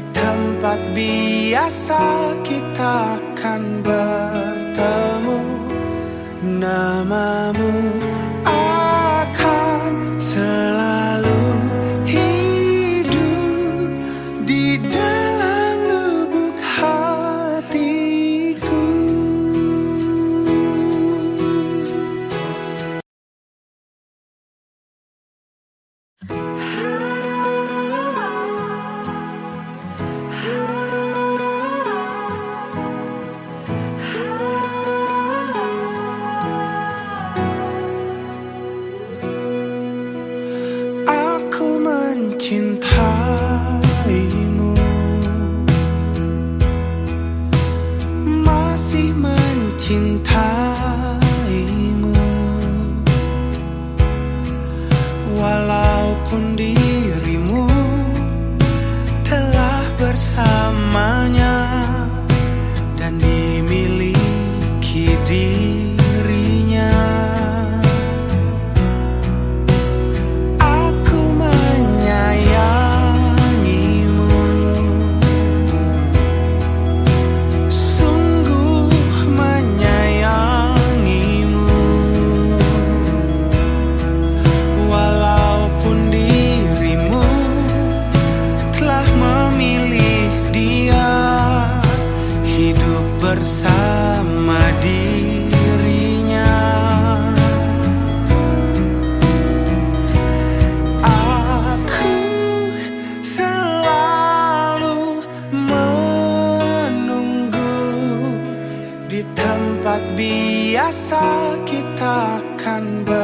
Tempat biasa kita akan bertemu. Namamu biasa kita akan ber